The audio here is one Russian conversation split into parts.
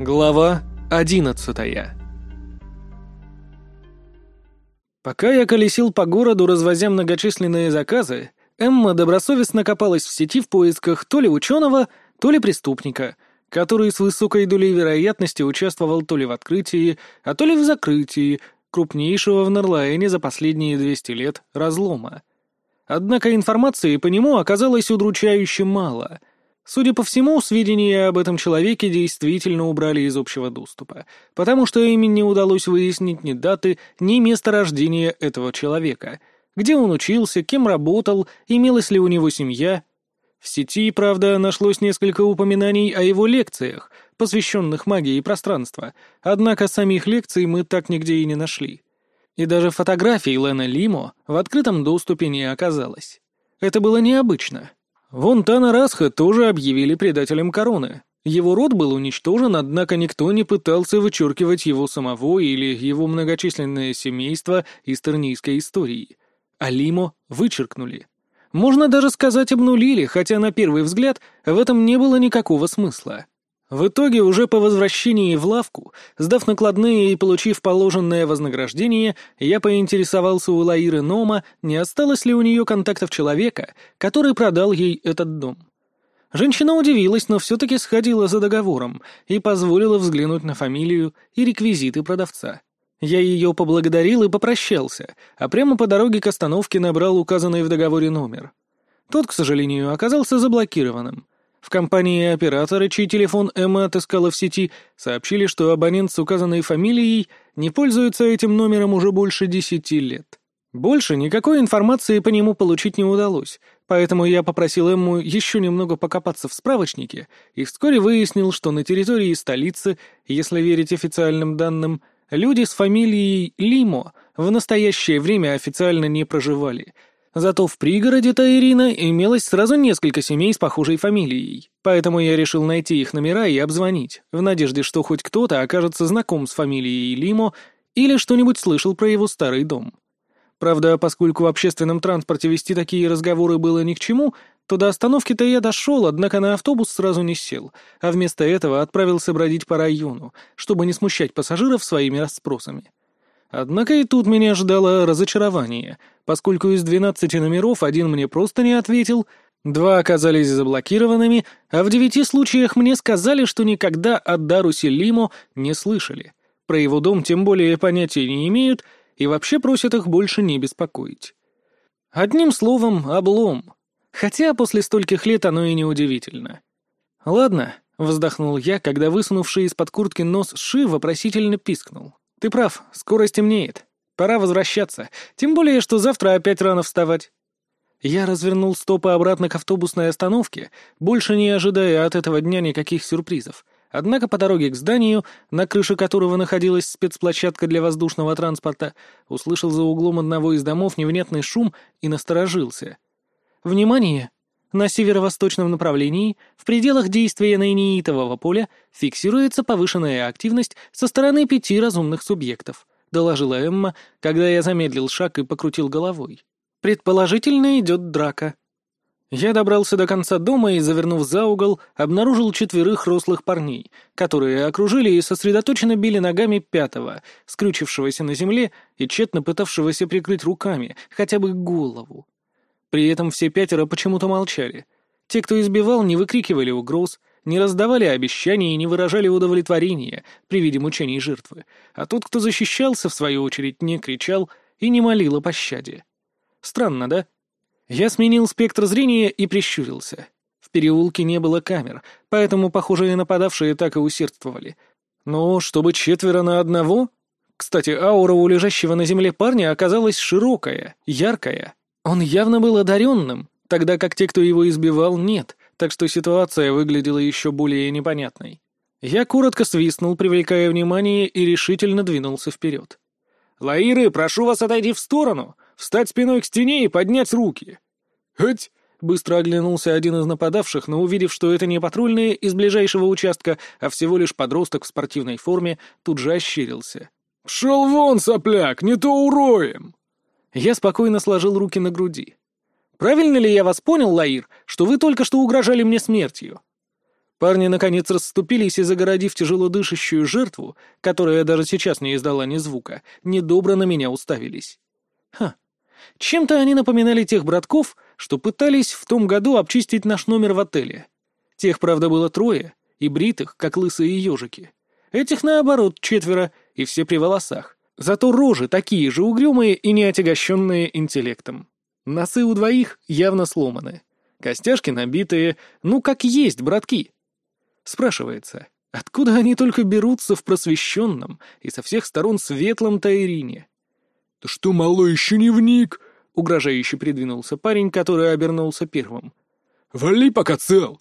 Глава одиннадцатая Пока я колесил по городу, развозя многочисленные заказы, Эмма добросовестно копалась в сети в поисках то ли ученого, то ли преступника, который с высокой долей вероятности участвовал то ли в открытии, а то ли в закрытии крупнейшего в Нерлаэне за последние 200 лет разлома. Однако информации по нему оказалось удручающе мало. Судя по всему, сведения об этом человеке действительно убрали из общего доступа, потому что ими не удалось выяснить ни даты, ни место рождения этого человека, где он учился, кем работал, имелась ли у него семья. В сети, правда, нашлось несколько упоминаний о его лекциях, посвященных магии пространства, однако самих лекций мы так нигде и не нашли. И даже фотографий Лена Лимо в открытом доступе не оказалось. Это было необычно. Вон Тана Расха тоже объявили предателем короны. Его род был уничтожен, однако никто не пытался вычеркивать его самого или его многочисленное семейство из тернийской истории. А Лимо вычеркнули. Можно даже сказать обнулили, хотя на первый взгляд в этом не было никакого смысла. В итоге, уже по возвращении в лавку, сдав накладные и получив положенное вознаграждение, я поинтересовался у Лаиры Нома, не осталось ли у нее контактов человека, который продал ей этот дом. Женщина удивилась, но все-таки сходила за договором и позволила взглянуть на фамилию и реквизиты продавца. Я ее поблагодарил и попрощался, а прямо по дороге к остановке набрал указанный в договоре номер. Тот, к сожалению, оказался заблокированным — в компании оператора, чей телефон Эмма отыскала в сети, сообщили, что абонент с указанной фамилией не пользуется этим номером уже больше десяти лет. Больше никакой информации по нему получить не удалось, поэтому я попросил Эмму еще немного покопаться в справочнике и вскоре выяснил, что на территории столицы, если верить официальным данным, люди с фамилией Лимо в настоящее время официально не проживали — Зато в пригороде Таирина имелось сразу несколько семей с похожей фамилией, поэтому я решил найти их номера и обзвонить, в надежде, что хоть кто-то окажется знаком с фамилией Лимо или что-нибудь слышал про его старый дом. Правда, поскольку в общественном транспорте вести такие разговоры было ни к чему, то до остановки-то я дошел, однако на автобус сразу не сел, а вместо этого отправился бродить по району, чтобы не смущать пассажиров своими расспросами. Однако и тут меня ждало разочарование, поскольку из двенадцати номеров один мне просто не ответил, два оказались заблокированными, а в девяти случаях мне сказали, что никогда о Дарусе Лимо не слышали. Про его дом тем более понятия не имеют и вообще просят их больше не беспокоить. Одним словом, облом. Хотя после стольких лет оно и не удивительно. «Ладно», — вздохнул я, когда высунувший из-под куртки нос Ши вопросительно пискнул. «Ты прав, скоро стемнеет. Пора возвращаться, тем более, что завтра опять рано вставать». Я развернул стопы обратно к автобусной остановке, больше не ожидая от этого дня никаких сюрпризов. Однако по дороге к зданию, на крыше которого находилась спецплощадка для воздушного транспорта, услышал за углом одного из домов невнятный шум и насторожился. «Внимание! На северо-восточном направлении, в пределах действия наиниитового поля, фиксируется повышенная активность со стороны пяти разумных субъектов», — доложила Эмма, когда я замедлил шаг и покрутил головой. «Предположительно, идет драка». Я добрался до конца дома и, завернув за угол, обнаружил четверых рослых парней, которые окружили и сосредоточенно били ногами пятого, скрючившегося на земле и тщетно пытавшегося прикрыть руками хотя бы голову. При этом все пятеро почему-то молчали. Те, кто избивал, не выкрикивали угроз, не раздавали обещаний и не выражали удовлетворения при виде мучений жертвы, а тот, кто защищался, в свою очередь, не кричал и не молил о пощаде. Странно, да? Я сменил спектр зрения и прищурился. В переулке не было камер, поэтому похожие нападавшие так и усердствовали. Но чтобы четверо на одного... Кстати, аура у лежащего на земле парня оказалась широкая, яркая. Он явно был одаренным, тогда как те, кто его избивал, нет, так что ситуация выглядела еще более непонятной. Я коротко свистнул, привлекая внимание, и решительно двинулся вперед. «Лаиры, прошу вас отойти в сторону, встать спиной к стене и поднять руки!» «Хоть!» — быстро оглянулся один из нападавших, но увидев, что это не патрульные из ближайшего участка, а всего лишь подросток в спортивной форме, тут же ощерился. «Шел вон, сопляк, не то уроем!» Я спокойно сложил руки на груди. «Правильно ли я вас понял, Лаир, что вы только что угрожали мне смертью?» Парни, наконец, расступились и, загородив тяжело дышащую жертву, которая даже сейчас не издала ни звука, недобро на меня уставились. Ха. Чем-то они напоминали тех братков, что пытались в том году обчистить наш номер в отеле. Тех, правда, было трое, и бритых, как лысые ежики. Этих, наоборот, четверо, и все при волосах. Зато рожи такие же угрюмые и не отягощенные интеллектом. Носы у двоих явно сломаны. Костяшки набитые, ну как есть, братки. Спрашивается, откуда они только берутся в просвещенном и со всех сторон светлом Тайрине? «Ты что, малой, еще не вник?» — угрожающе придвинулся парень, который обернулся первым. «Вали, пока цел!»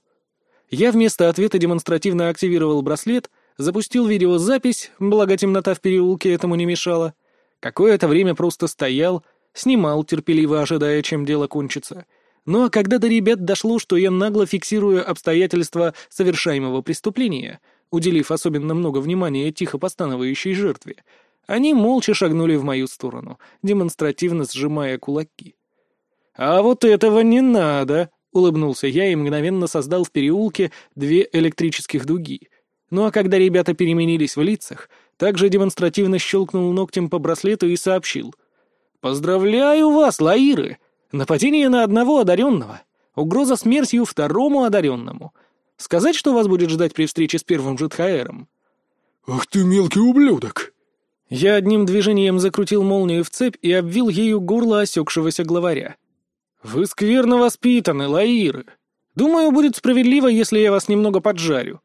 Я вместо ответа демонстративно активировал браслет, запустил видеозапись, благо темнота в переулке этому не мешала. Какое-то время просто стоял, снимал, терпеливо ожидая, чем дело кончится — ну а когда до ребят дошло, что я нагло фиксирую обстоятельства совершаемого преступления, уделив особенно много внимания тихо постановающей жертве, они молча шагнули в мою сторону, демонстративно сжимая кулаки. «А вот этого не надо!» — улыбнулся я и мгновенно создал в переулке две электрических дуги. Ну а когда ребята переменились в лицах, также демонстративно щелкнул ногтем по браслету и сообщил. «Поздравляю вас, Лаиры! Нападение на одного одаренного. Угроза смертью второму одаренному. Сказать, что вас будет ждать при встрече с первым Джетхаэром? «Ах ты мелкий ублюдок!» Я одним движением закрутил молнию в цепь и обвил ею горло осекшегося главаря. «Вы скверно воспитаны, Лаиры. Думаю, будет справедливо, если я вас немного поджарю.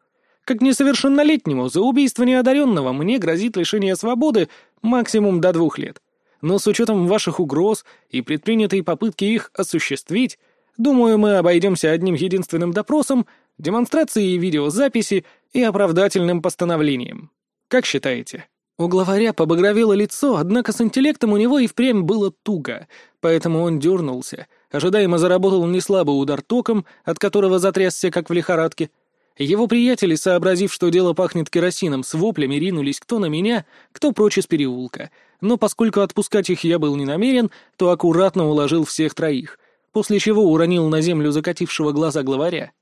Как несовершеннолетнему за убийство неодаренного мне грозит лишение свободы максимум до двух лет но с учетом ваших угроз и предпринятой попытки их осуществить, думаю, мы обойдемся одним единственным допросом, демонстрацией видеозаписи и оправдательным постановлением. Как считаете?» У главаря побагровело лицо, однако с интеллектом у него и впрямь было туго, поэтому он дернулся, ожидаемо заработал неслабый удар током, от которого затрясся, как в лихорадке. Его приятели, сообразив, что дело пахнет керосином, с воплями ринулись кто на меня, кто прочь из переулка — но поскольку отпускать их я был не намерен, то аккуратно уложил всех троих, после чего уронил на землю закатившего глаза главаря.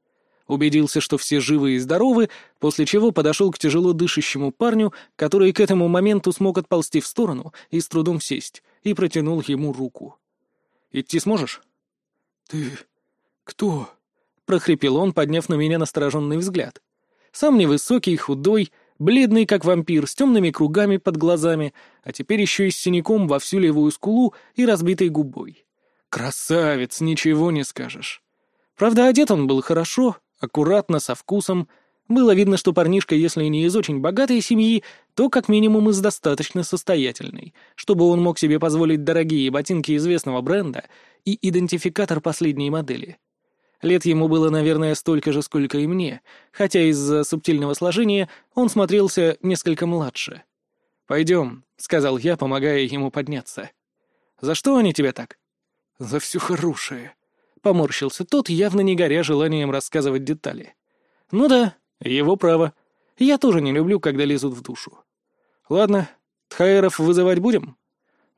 Убедился, что все живы и здоровы, после чего подошел к тяжело дышащему парню, который к этому моменту смог отползти в сторону и с трудом сесть, и протянул ему руку. «Идти сможешь?» «Ты кто?» — прохрипел он, подняв на меня настороженный взгляд. Сам невысокий, худой, Бледный, как вампир, с темными кругами под глазами, а теперь еще и с синяком во всю левую скулу и разбитой губой. Красавец, ничего не скажешь. Правда, одет он был хорошо, аккуратно, со вкусом. Было видно, что парнишка, если не из очень богатой семьи, то как минимум из достаточно состоятельной, чтобы он мог себе позволить дорогие ботинки известного бренда и идентификатор последней модели. Лет ему было, наверное, столько же, сколько и мне, хотя из-за субтильного сложения он смотрелся несколько младше. «Пойдем», — сказал я, помогая ему подняться. «За что они тебя так?» «За все хорошее», — поморщился тот, явно не горя желанием рассказывать детали. «Ну да, его право. Я тоже не люблю, когда лезут в душу. Ладно, Тхаеров вызывать будем?»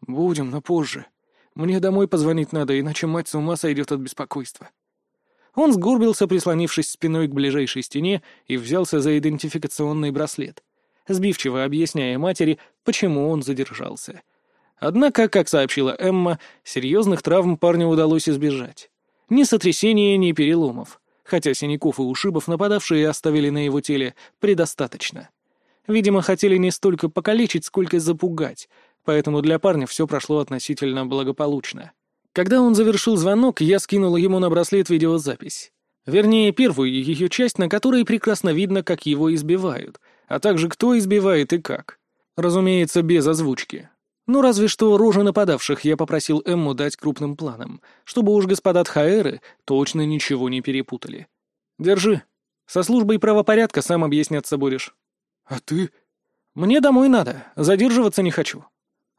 «Будем, но позже. Мне домой позвонить надо, иначе мать с ума сойдет от беспокойства». Он сгорбился, прислонившись спиной к ближайшей стене, и взялся за идентификационный браслет, сбивчиво объясняя матери, почему он задержался. Однако, как сообщила Эмма, серьезных травм парню удалось избежать. Ни сотрясения, ни переломов, хотя синяков и ушибов нападавшие оставили на его теле предостаточно. Видимо, хотели не столько покалечить, сколько запугать, поэтому для парня все прошло относительно благополучно. Когда он завершил звонок, я скинул ему на браслет видеозапись. Вернее, первую ее часть, на которой прекрасно видно, как его избивают, а также кто избивает и как. Разумеется, без озвучки. Ну, разве что рожи нападавших я попросил Эмму дать крупным планом, чтобы уж господа Тхаэры точно ничего не перепутали. Держи. Со службой правопорядка сам объясняться будешь. А ты? Мне домой надо, задерживаться не хочу.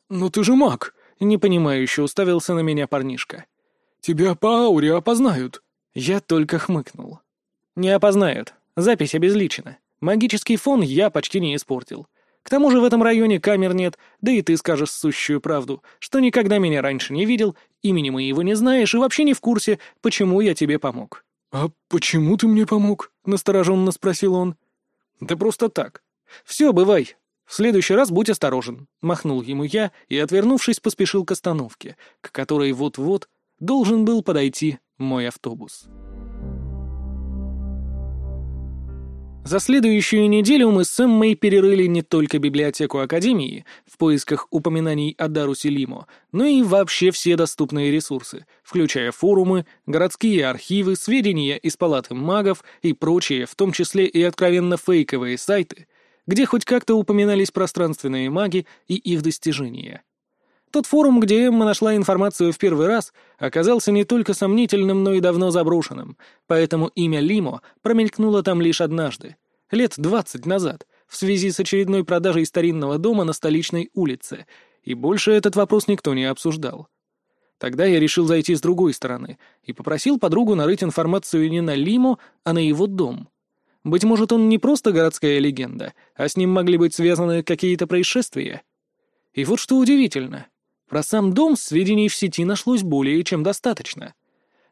Но ты же маг, Непонимающе уставился на меня парнишка. «Тебя по ауре опознают». Я только хмыкнул. «Не опознают. Запись обезличена. Магический фон я почти не испортил. К тому же в этом районе камер нет, да и ты скажешь сущую правду, что никогда меня раньше не видел, имени моего не знаешь и вообще не в курсе, почему я тебе помог». «А почему ты мне помог?» — настороженно спросил он. «Да просто так. Все, бывай. В следующий раз будь осторожен», — махнул ему я и, отвернувшись, поспешил к остановке, к которой вот-вот должен был подойти мой автобус. За следующую неделю мы с Эммой перерыли не только библиотеку Академии в поисках упоминаний о Дарусе Лимо, но и вообще все доступные ресурсы, включая форумы, городские архивы, сведения из палаты магов и прочие, в том числе и откровенно фейковые сайты, где хоть как-то упоминались пространственные маги и их достижения. Тот форум, где Эмма нашла информацию в первый раз, оказался не только сомнительным, но и давно заброшенным, поэтому имя Лимо промелькнуло там лишь однажды, лет двадцать назад, в связи с очередной продажей старинного дома на столичной улице, и больше этот вопрос никто не обсуждал. Тогда я решил зайти с другой стороны и попросил подругу нарыть информацию не на Лимо, а на его дом. Быть может, он не просто городская легенда, а с ним могли быть связаны какие-то происшествия. И вот что удивительно. Про сам дом сведений в сети нашлось более чем достаточно.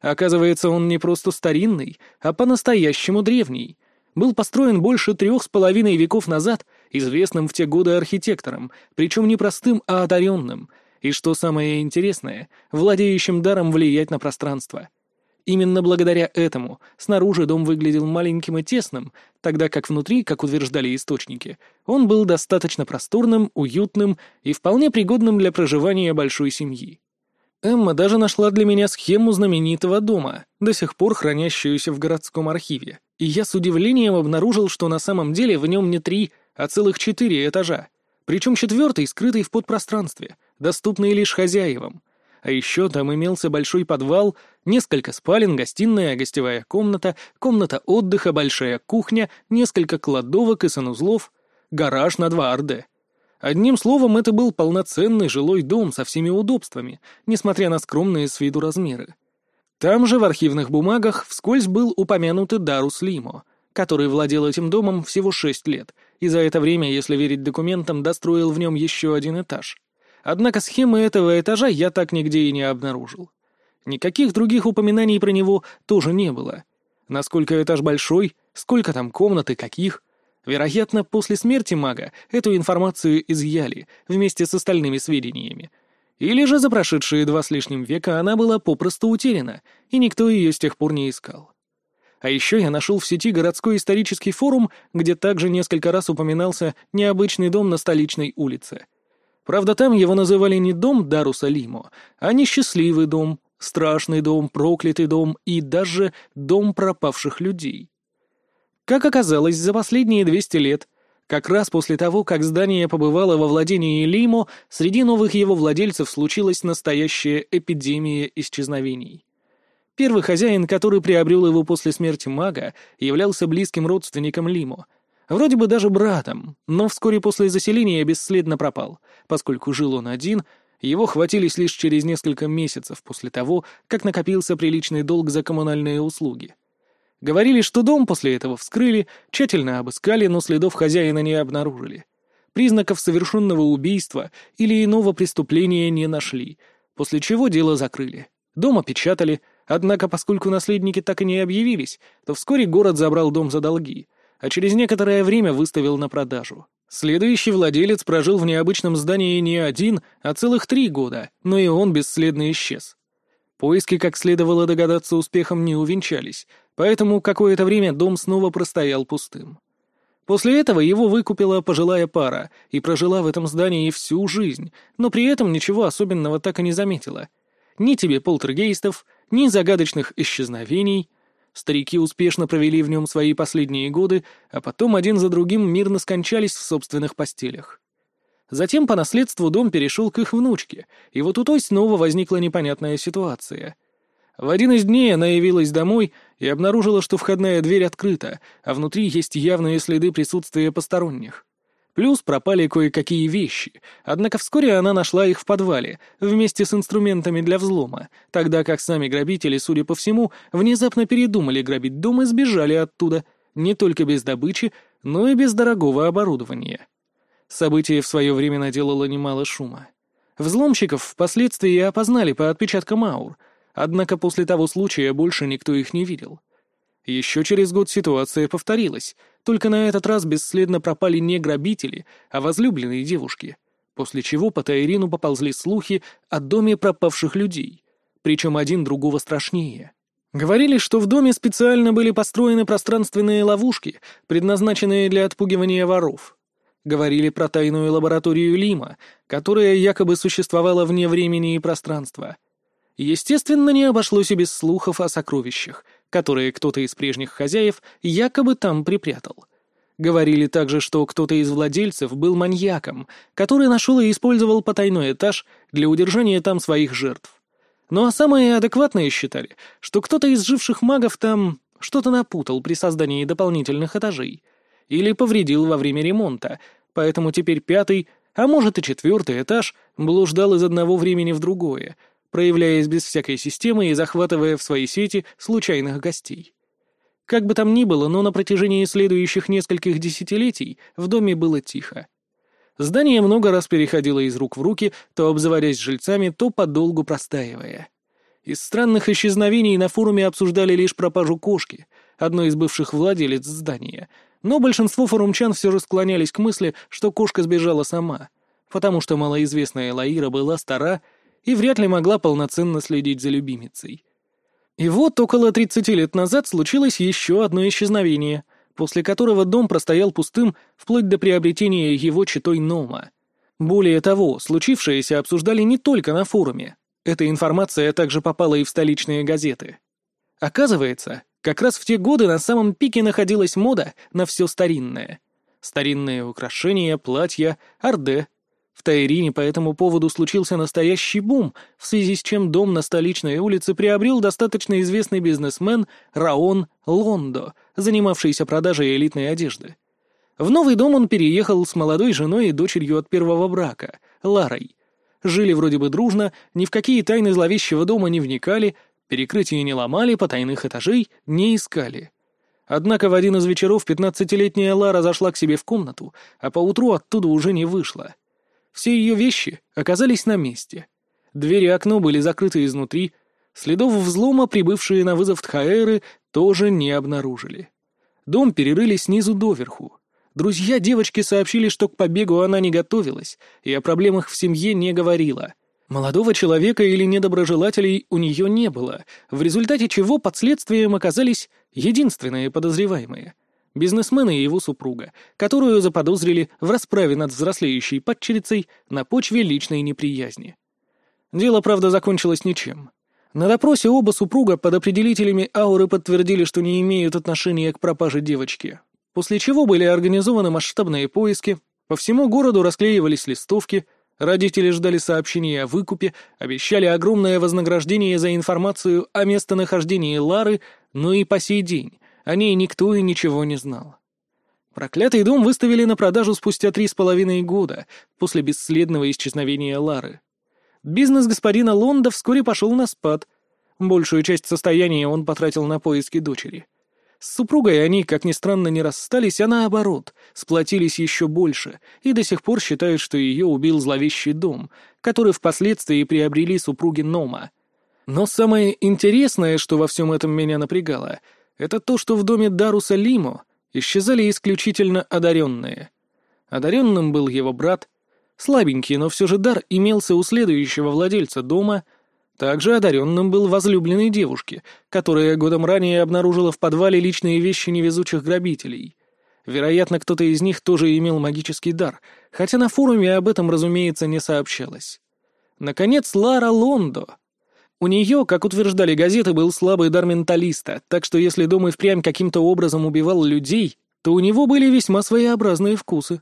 Оказывается, он не просто старинный, а по-настоящему древний. Был построен больше трех с половиной веков назад известным в те годы архитектором, причем не простым, а одаренным, и, что самое интересное, владеющим даром влиять на пространство. Именно благодаря этому снаружи дом выглядел маленьким и тесным, тогда как внутри, как утверждали источники, он был достаточно просторным, уютным и вполне пригодным для проживания большой семьи. Эмма даже нашла для меня схему знаменитого дома, до сих пор хранящуюся в городском архиве, и я с удивлением обнаружил, что на самом деле в нем не три, а целых четыре этажа, причем четвертый скрытый в подпространстве, доступный лишь хозяевам, а еще там имелся большой подвал, несколько спален, гостиная, гостевая комната, комната отдыха, большая кухня, несколько кладовок и санузлов, гараж на два орде. Одним словом, это был полноценный жилой дом со всеми удобствами, несмотря на скромные с виду размеры. Там же в архивных бумагах вскользь был упомянут и Дарус Лимо, который владел этим домом всего шесть лет, и за это время, если верить документам, достроил в нем еще один этаж. Однако схемы этого этажа я так нигде и не обнаружил. Никаких других упоминаний про него тоже не было. Насколько этаж большой, сколько там комнат и каких. Вероятно, после смерти мага эту информацию изъяли вместе с остальными сведениями. Или же за прошедшие два с лишним века она была попросту утеряна, и никто ее с тех пор не искал. А еще я нашел в сети городской исторический форум, где также несколько раз упоминался необычный дом на столичной улице — Правда, там его называли не дом Даруса Лимо, а несчастливый дом, страшный дом, проклятый дом и даже дом пропавших людей. Как оказалось, за последние 200 лет, как раз после того, как здание побывало во владении Лимо, среди новых его владельцев случилась настоящая эпидемия исчезновений. Первый хозяин, который приобрел его после смерти мага, являлся близким родственником Лимо — Вроде бы даже братом, но вскоре после заселения бесследно пропал, поскольку жил он один, его хватились лишь через несколько месяцев после того, как накопился приличный долг за коммунальные услуги. Говорили, что дом после этого вскрыли, тщательно обыскали, но следов хозяина не обнаружили. Признаков совершенного убийства или иного преступления не нашли, после чего дело закрыли. Дом опечатали, однако поскольку наследники так и не объявились, то вскоре город забрал дом за долги — а через некоторое время выставил на продажу. Следующий владелец прожил в необычном здании не один, а целых три года, но и он бесследно исчез. Поиски, как следовало догадаться, успехом не увенчались, поэтому какое-то время дом снова простоял пустым. После этого его выкупила пожилая пара и прожила в этом здании всю жизнь, но при этом ничего особенного так и не заметила. Ни тебе полтергейстов, ни загадочных исчезновений — Старики успешно провели в нем свои последние годы, а потом один за другим мирно скончались в собственных постелях. Затем по наследству дом перешел к их внучке, и вот у той снова возникла непонятная ситуация. В один из дней она явилась домой и обнаружила, что входная дверь открыта, а внутри есть явные следы присутствия посторонних. Плюс пропали кое-какие вещи, однако вскоре она нашла их в подвале, вместе с инструментами для взлома, тогда как сами грабители, судя по всему, внезапно передумали грабить дом и сбежали оттуда, не только без добычи, но и без дорогого оборудования. Событие в свое время наделало немало шума. Взломщиков впоследствии опознали по отпечаткам аур, однако после того случая больше никто их не видел. Еще через год ситуация повторилась, только на этот раз бесследно пропали не грабители, а возлюбленные девушки, после чего по Таирину поползли слухи о доме пропавших людей, причем один другого страшнее. Говорили, что в доме специально были построены пространственные ловушки, предназначенные для отпугивания воров. Говорили про тайную лабораторию Лима, которая якобы существовала вне времени и пространства. Естественно, не обошлось и без слухов о сокровищах — которые кто-то из прежних хозяев якобы там припрятал. Говорили также, что кто-то из владельцев был маньяком, который нашел и использовал потайной этаж для удержания там своих жертв. Ну а самые адекватные считали, что кто-то из живших магов там что-то напутал при создании дополнительных этажей или повредил во время ремонта, поэтому теперь пятый, а может и четвертый этаж блуждал из одного времени в другое, проявляясь без всякой системы и захватывая в свои сети случайных гостей. Как бы там ни было, но на протяжении следующих нескольких десятилетий в доме было тихо. Здание много раз переходило из рук в руки, то обзаводясь жильцами, то подолгу простаивая. Из странных исчезновений на форуме обсуждали лишь пропажу кошки, одной из бывших владелец здания, но большинство форумчан все же склонялись к мысли, что кошка сбежала сама, потому что малоизвестная Лаира была стара и вряд ли могла полноценно следить за любимицей. И вот около 30 лет назад случилось еще одно исчезновение, после которого дом простоял пустым вплоть до приобретения его читой Нома. Более того, случившееся обсуждали не только на форуме. Эта информация также попала и в столичные газеты. Оказывается, как раз в те годы на самом пике находилась мода на все старинное. Старинные украшения, платья, орде, в Таирине по этому поводу случился настоящий бум, в связи с чем дом на столичной улице приобрел достаточно известный бизнесмен Раон Лондо, занимавшийся продажей элитной одежды. В новый дом он переехал с молодой женой и дочерью от первого брака, Ларой. Жили вроде бы дружно, ни в какие тайны зловещего дома не вникали, перекрытия не ломали, потайных этажей не искали. Однако в один из вечеров пятнадцатилетняя Лара зашла к себе в комнату, а поутру оттуда уже не вышла. Все ее вещи оказались на месте. Двери и окно были закрыты изнутри, следов взлома, прибывшие на вызов Тхаэры, тоже не обнаружили. Дом перерыли снизу доверху. Друзья девочки сообщили, что к побегу она не готовилась и о проблемах в семье не говорила. Молодого человека или недоброжелателей у нее не было, в результате чего под следствием оказались единственные подозреваемые — бизнесмена и его супруга, которую заподозрили в расправе над взрослеющей падчерицей на почве личной неприязни. Дело, правда, закончилось ничем. На допросе оба супруга под определителями ауры подтвердили, что не имеют отношения к пропаже девочки, после чего были организованы масштабные поиски, по всему городу расклеивались листовки, родители ждали сообщения о выкупе, обещали огромное вознаграждение за информацию о местонахождении Лары, но и по сей день о ней никто и ничего не знал. Проклятый дом выставили на продажу спустя три с половиной года после бесследного исчезновения Лары. Бизнес господина Лонда вскоре пошел на спад. Большую часть состояния он потратил на поиски дочери. С супругой они, как ни странно, не расстались, а наоборот, сплотились еще больше и до сих пор считают, что ее убил зловещий дом, который впоследствии приобрели супруги Нома. Но самое интересное, что во всем этом меня напрягало — это то, что в доме Даруса Лимо исчезали исключительно одаренные. Одаренным был его брат, слабенький, но все же дар имелся у следующего владельца дома, также одаренным был возлюбленной девушки, которая годом ранее обнаружила в подвале личные вещи невезучих грабителей. Вероятно, кто-то из них тоже имел магический дар, хотя на форуме об этом, разумеется, не сообщалось. Наконец, Лара Лондо, у нее, как утверждали газеты, был слабый дар менталиста, так что если дом и впрямь каким-то образом убивал людей, то у него были весьма своеобразные вкусы.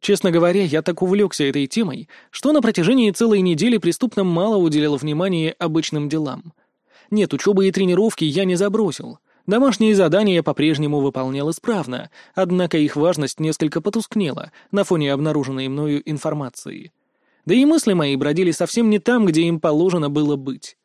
Честно говоря, я так увлекся этой темой, что на протяжении целой недели преступным мало уделял внимания обычным делам. Нет, учебы и тренировки я не забросил. Домашние задания по-прежнему выполнял исправно, однако их важность несколько потускнела на фоне обнаруженной мною информации. Да и мысли мои бродили совсем не там, где им положено было быть.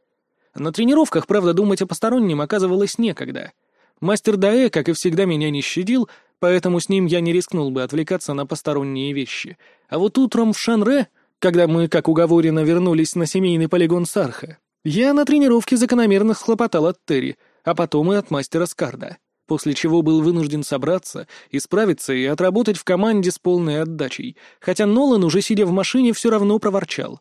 На тренировках, правда, думать о постороннем оказывалось некогда. Мастер Даэ, как и всегда, меня не щадил, поэтому с ним я не рискнул бы отвлекаться на посторонние вещи. А вот утром в Шанре, когда мы, как уговорено, вернулись на семейный полигон Сарха, я на тренировке закономерно схлопотал от Терри, а потом и от мастера Скарда. после чего был вынужден собраться, исправиться и отработать в команде с полной отдачей, хотя Нолан, уже сидя в машине, все равно проворчал.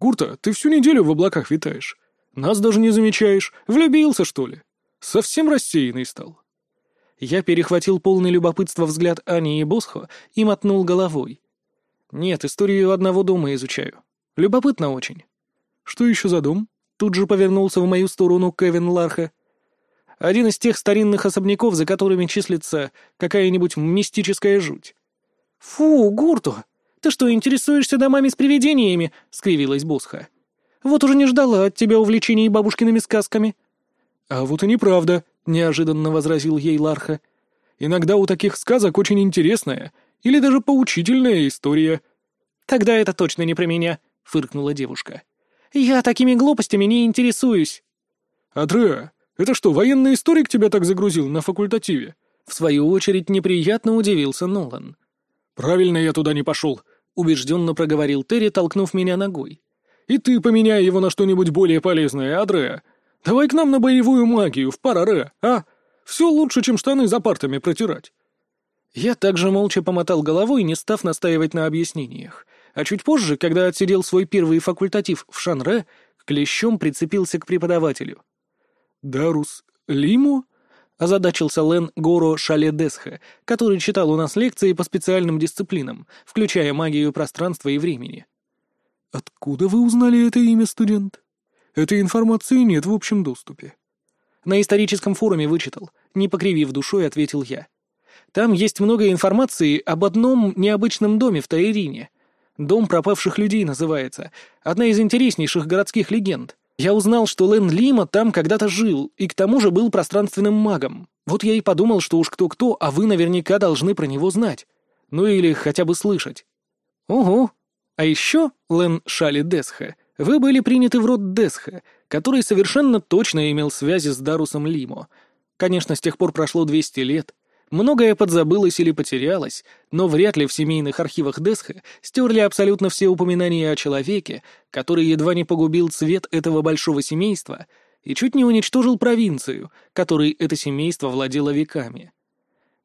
«Гурта, ты всю неделю в облаках витаешь. Нас даже не замечаешь. Влюбился, что ли? Совсем рассеянный стал». Я перехватил полный любопытства взгляд Ани и Босхо и мотнул головой. «Нет, историю одного дома изучаю. Любопытно очень». «Что еще за дом?» Тут же повернулся в мою сторону Кевин Ларха. Один из тех старинных особняков, за которыми числится какая-нибудь мистическая жуть. «Фу, Гурту! Ты что, интересуешься домами с привидениями?» — скривилась Босха. «Вот уже не ждала от тебя увлечений бабушкиными сказками». «А вот и неправда», — неожиданно возразил ей Ларха. «Иногда у таких сказок очень интересная или даже поучительная история». «Тогда это точно не про меня», — фыркнула девушка. «Я такими глупостями не интересуюсь». «Адреа, это что, военный историк тебя так загрузил на факультативе?» В свою очередь неприятно удивился Нолан. «Правильно я туда не пошел», — убежденно проговорил Терри, толкнув меня ногой. «И ты поменяй его на что-нибудь более полезное, Адреа. Давай к нам на боевую магию, в параре, а? Все лучше, чем штаны за партами протирать». Я также молча помотал головой, не став настаивать на объяснениях. А чуть позже, когда отсидел свой первый факультатив в Шанре, клещом прицепился к преподавателю. «Дарус Лиму?» — озадачился Лен Горо Шаледесха, который читал у нас лекции по специальным дисциплинам, включая магию пространства и времени. «Откуда вы узнали это имя, студент? Этой информации нет в общем доступе». «На историческом форуме вычитал», — не покривив душой, ответил я. «Там есть много информации об одном необычном доме в Таирине. Дом пропавших людей называется. Одна из интереснейших городских легенд. Я узнал, что Лэн Лима там когда-то жил, и к тому же был пространственным магом. Вот я и подумал, что уж кто-кто, а вы наверняка должны про него знать. Ну или хотя бы слышать. Ого. А еще, Лэн Шали Десха, вы были приняты в род Десха, который совершенно точно имел связи с Дарусом Лимо. Конечно, с тех пор прошло 200 лет. Многое подзабылось или потерялось, но вряд ли в семейных архивах Десха стерли абсолютно все упоминания о человеке, который едва не погубил цвет этого большого семейства и чуть не уничтожил провинцию, которой это семейство владело веками.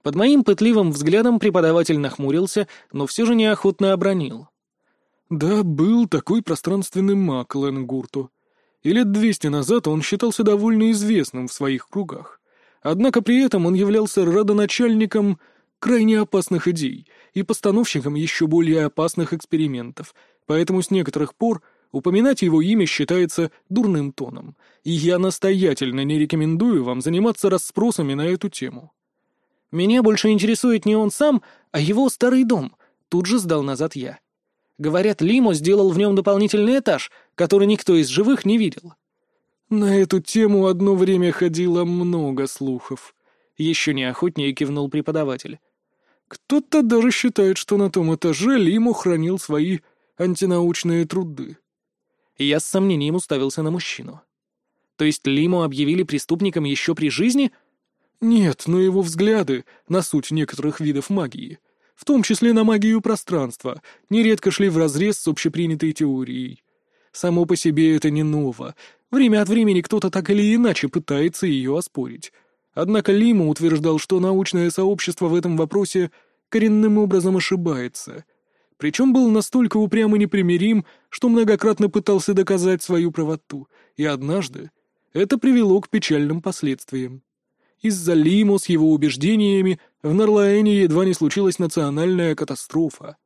Под моим пытливым взглядом преподаватель нахмурился, но все же неохотно обронил. «Да, был такой пространственный маг Лен Гурту. И лет двести назад он считался довольно известным в своих кругах. Однако при этом он являлся родоначальником крайне опасных идей и постановщиком еще более опасных экспериментов, поэтому с некоторых пор упоминать его имя считается дурным тоном, и я настоятельно не рекомендую вам заниматься расспросами на эту тему. «Меня больше интересует не он сам, а его старый дом», — тут же сдал назад я. Говорят, Лимо сделал в нем дополнительный этаж, который никто из живых не видел. На эту тему одно время ходило много слухов. Еще неохотнее кивнул преподаватель. Кто-то даже считает, что на том этаже Лиму хранил свои антинаучные труды. Я с сомнением уставился на мужчину. То есть Лиму объявили преступником еще при жизни? Нет, но его взгляды на суть некоторых видов магии, в том числе на магию пространства, нередко шли вразрез с общепринятой теорией. Само по себе это не ново, Время от времени кто-то так или иначе пытается ее оспорить. Однако Лима утверждал, что научное сообщество в этом вопросе коренным образом ошибается. Причем был настолько упрям и непримирим, что многократно пытался доказать свою правоту, и однажды это привело к печальным последствиям. Из-за Лиму с его убеждениями в Нарлаэне едва не случилась национальная катастрофа.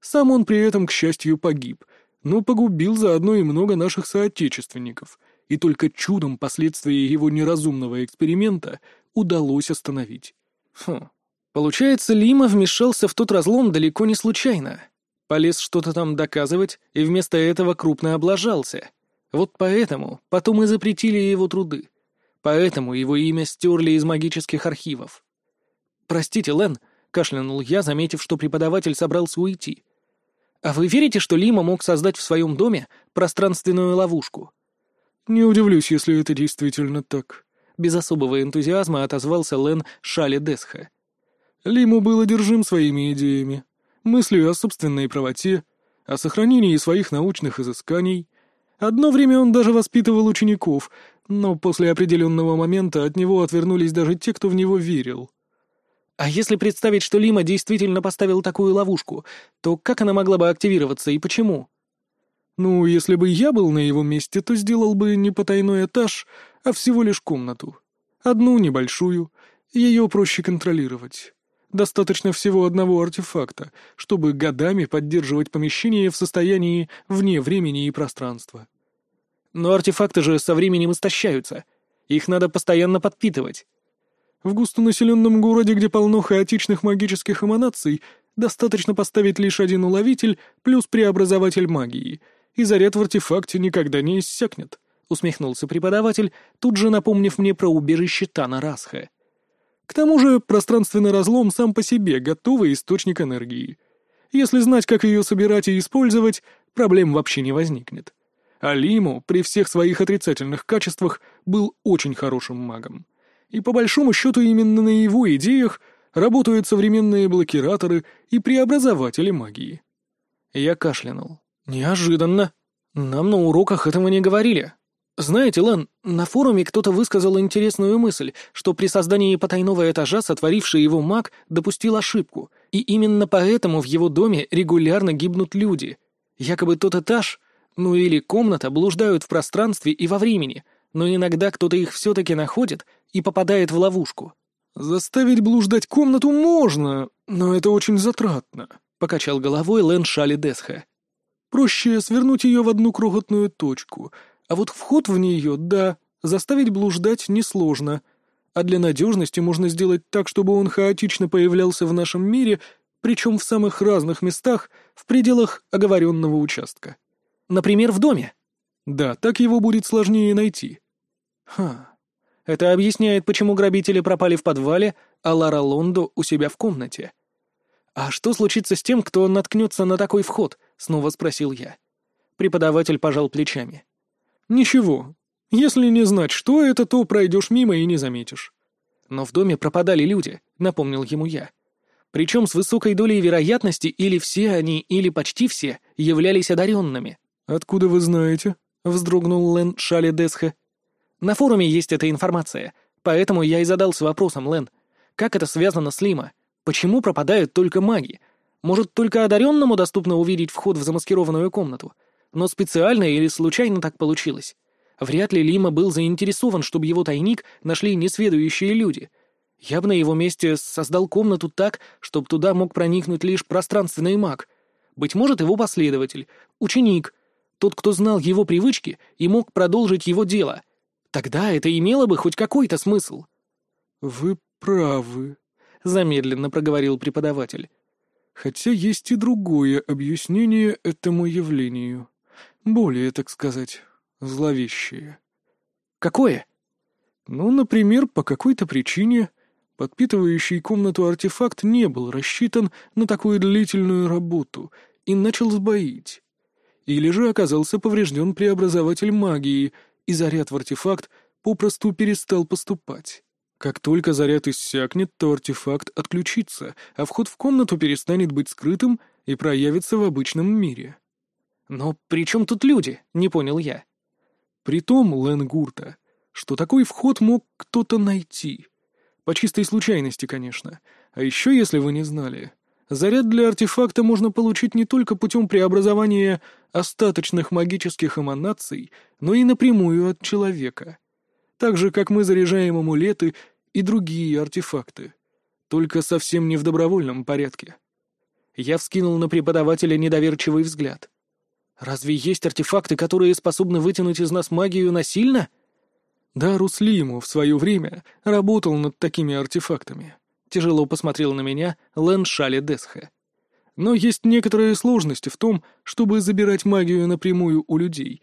Сам он при этом, к счастью, погиб, но погубил заодно и много наших соотечественников, и только чудом последствия его неразумного эксперимента удалось остановить. Хм, получается, Лима вмешался в тот разлом далеко не случайно. Полез что-то там доказывать, и вместо этого крупно облажался. Вот поэтому потом и запретили его труды. Поэтому его имя стерли из магических архивов. «Простите, Лен», — кашлянул я, заметив, что преподаватель собрался уйти. А вы верите, что Лима мог создать в своем доме пространственную ловушку? Не удивлюсь, если это действительно так. Без особого энтузиазма отозвался Лен Шали Десха. Лиму был одержим своими идеями, мыслью о собственной правоте, о сохранении своих научных изысканий. Одно время он даже воспитывал учеников, Но после определенного момента от него отвернулись даже те, кто в него верил. А если представить, что Лима действительно поставил такую ловушку, то как она могла бы активироваться и почему? Ну, если бы я был на его месте, то сделал бы не потайной этаж, а всего лишь комнату. Одну небольшую. Ее проще контролировать. Достаточно всего одного артефакта, чтобы годами поддерживать помещение в состоянии вне времени и пространства. Но артефакты же со временем истощаются. Их надо постоянно подпитывать. В густонаселенном городе, где полно хаотичных магических эманаций, достаточно поставить лишь один уловитель плюс преобразователь магии, и заряд в артефакте никогда не иссякнет, — усмехнулся преподаватель, тут же напомнив мне про убежище Тана Расха. К тому же пространственный разлом сам по себе готовый источник энергии. Если знать, как ее собирать и использовать, проблем вообще не возникнет. Алиму при всех своих отрицательных качествах был очень хорошим магом. И по большому счету именно на его идеях работают современные блокираторы и преобразователи магии. Я кашлянул. Неожиданно. Нам на уроках этого не говорили. Знаете, Лан, на форуме кто-то высказал интересную мысль, что при создании потайного этажа сотворивший его маг допустил ошибку, и именно поэтому в его доме регулярно гибнут люди. Якобы тот этаж ну или комната блуждают в пространстве и во времени, но иногда кто-то их все-таки находит и попадает в ловушку. «Заставить блуждать комнату можно, но это очень затратно», — покачал головой Лэн Шали Десха. «Проще свернуть ее в одну крохотную точку, а вот вход в нее, да, заставить блуждать несложно, а для надежности можно сделать так, чтобы он хаотично появлялся в нашем мире, причем в самых разных местах в пределах оговоренного участка». Например, в доме. Да, так его будет сложнее найти. Ха. Это объясняет, почему грабители пропали в подвале, а Лара Лондо у себя в комнате. «А что случится с тем, кто наткнется на такой вход?» — снова спросил я. Преподаватель пожал плечами. «Ничего. Если не знать, что это, то пройдешь мимо и не заметишь». «Но в доме пропадали люди», — напомнил ему я. Причем с высокой долей вероятности или все они, или почти все являлись одаренными. «Откуда вы знаете?» — вздрогнул Лен Шали Десха. «На форуме есть эта информация, поэтому я и задался вопросом, Лен. Как это связано с Лима? Почему пропадают только маги? Может, только одаренному доступно увидеть вход в замаскированную комнату? Но специально или случайно так получилось? Вряд ли Лима был заинтересован, чтобы его тайник нашли несведущие люди. Я бы на его месте создал комнату так, чтобы туда мог проникнуть лишь пространственный маг. Быть может, его последователь, ученик — тот, кто знал его привычки и мог продолжить его дело. Тогда это имело бы хоть какой-то смысл. «Вы правы», — замедленно проговорил преподаватель. «Хотя есть и другое объяснение этому явлению. Более, так сказать, зловещее». «Какое?» «Ну, например, по какой-то причине подпитывающий комнату артефакт не был рассчитан на такую длительную работу и начал сбоить или же оказался поврежден преобразователь магии, и заряд в артефакт попросту перестал поступать. Как только заряд иссякнет, то артефакт отключится, а вход в комнату перестанет быть скрытым и проявится в обычном мире. «Но при чем тут люди?» — не понял я. Притом, Лен Гурта, что такой вход мог кто-то найти. По чистой случайности, конечно. А еще, если вы не знали, Заряд для артефакта можно получить не только путем преобразования остаточных магических эманаций, но и напрямую от человека. Так же, как мы заряжаем амулеты и другие артефакты. Только совсем не в добровольном порядке. Я вскинул на преподавателя недоверчивый взгляд. «Разве есть артефакты, которые способны вытянуть из нас магию насильно?» Да, Руслиму в свое время работал над такими артефактами. Тяжело посмотрел на меня Лэн Шали Десха. Но есть некоторые сложности в том, чтобы забирать магию напрямую у людей.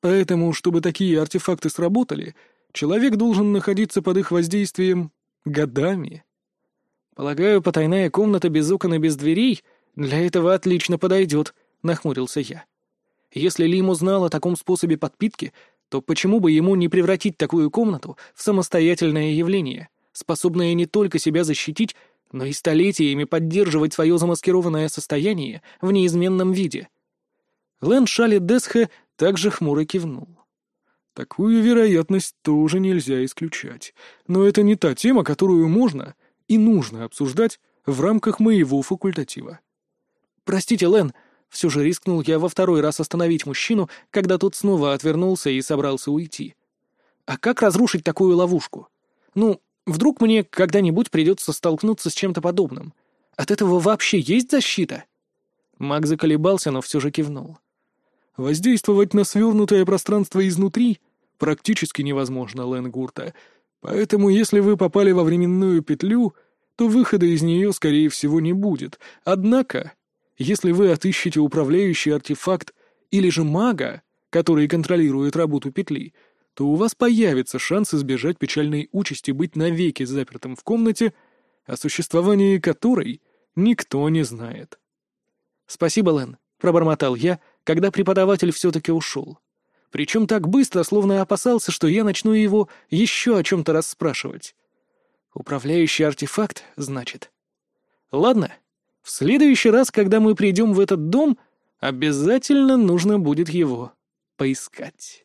Поэтому, чтобы такие артефакты сработали, человек должен находиться под их воздействием годами. «Полагаю, потайная комната без окон и без дверей для этого отлично подойдет», — нахмурился я. «Если Лим узнал о таком способе подпитки, то почему бы ему не превратить такую комнату в самостоятельное явление?» Способная не только себя защитить, но и столетиями поддерживать свое замаскированное состояние в неизменном виде. Лэн Шали Десхе также хмуро кивнул. Такую вероятность тоже нельзя исключать. Но это не та тема, которую можно и нужно обсуждать в рамках моего факультатива. «Простите, Лен», — все же рискнул я во второй раз остановить мужчину, когда тот снова отвернулся и собрался уйти. «А как разрушить такую ловушку? Ну, вдруг мне когда-нибудь придется столкнуться с чем-то подобным? От этого вообще есть защита?» Маг заколебался, но все же кивнул. Воздействовать на свернутое пространство изнутри практически невозможно, Лэн Гурта. Поэтому, если вы попали во временную петлю, то выхода из нее, скорее всего, не будет. Однако, если вы отыщете управляющий артефакт или же мага, который контролирует работу петли, то у вас появится шанс избежать печальной участи быть навеки запертым в комнате, о существовании которой никто не знает. «Спасибо, Лэн», — пробормотал я, — когда преподаватель все-таки ушел. Причем так быстро, словно опасался, что я начну его еще о чем-то расспрашивать. Управляющий артефакт, значит. Ладно, в следующий раз, когда мы придем в этот дом, обязательно нужно будет его поискать.